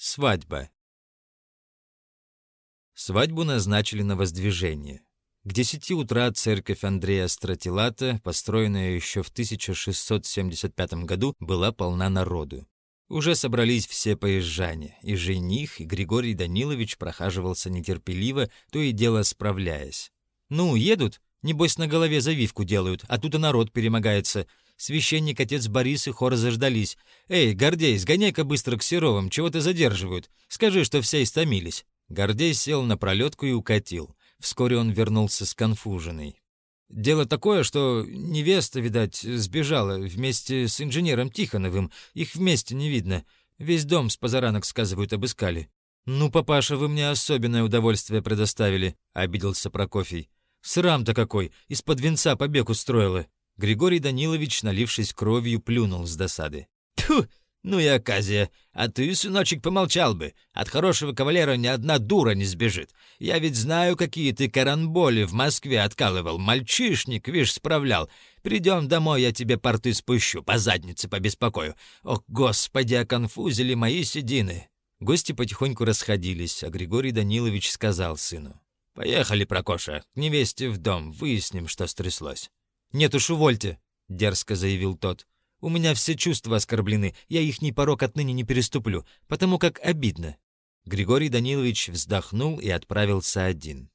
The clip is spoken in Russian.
Свадьба. Свадьбу назначили на воздвижение. К десяти утра церковь Андрея Стратилата, построенная еще в 1675 году, была полна народу. Уже собрались все поезжане, и жених, и Григорий Данилович прохаживался нетерпеливо, то и дело справляясь. «Ну, едут? Небось, на голове завивку делают, а тут и народ перемогается. Священник, отец Борис и хор заждались. «Эй, Гордей, сгоняй-ка быстро к Серовым, чего-то задерживают. Скажи, что все истомились». Гордей сел на пролетку и укатил. Вскоре он вернулся с конфуженной. «Дело такое, что невеста, видать, сбежала вместе с инженером Тихоновым. Их вместе не видно. Весь дом с позаранок, сказывают, обыскали». «Ну, папаша, вы мне особенное удовольствие предоставили», — обиделся Прокофий. «Срам-то какой! Из-под венца побег устроила!» Григорий Данилович, налившись кровью, плюнул с досады. «Тьфу! Ну и оказия! А ты, сыночек, помолчал бы. От хорошего кавалера ни одна дура не сбежит. Я ведь знаю, какие ты каранболи в Москве откалывал. Мальчишник, вишь, справлял. Придем домой, я тебе порты спущу, по заднице побеспокою. О, господи, оконфузили мои седины!» Гости потихоньку расходились, а Григорий Данилович сказал сыну. «Поехали, Прокоша, к невесте в дом, выясним, что стряслось». «Нет уж, увольте», — дерзко заявил тот. «У меня все чувства оскорблены, я ихний порог отныне не переступлю, потому как обидно». Григорий Данилович вздохнул и отправился один.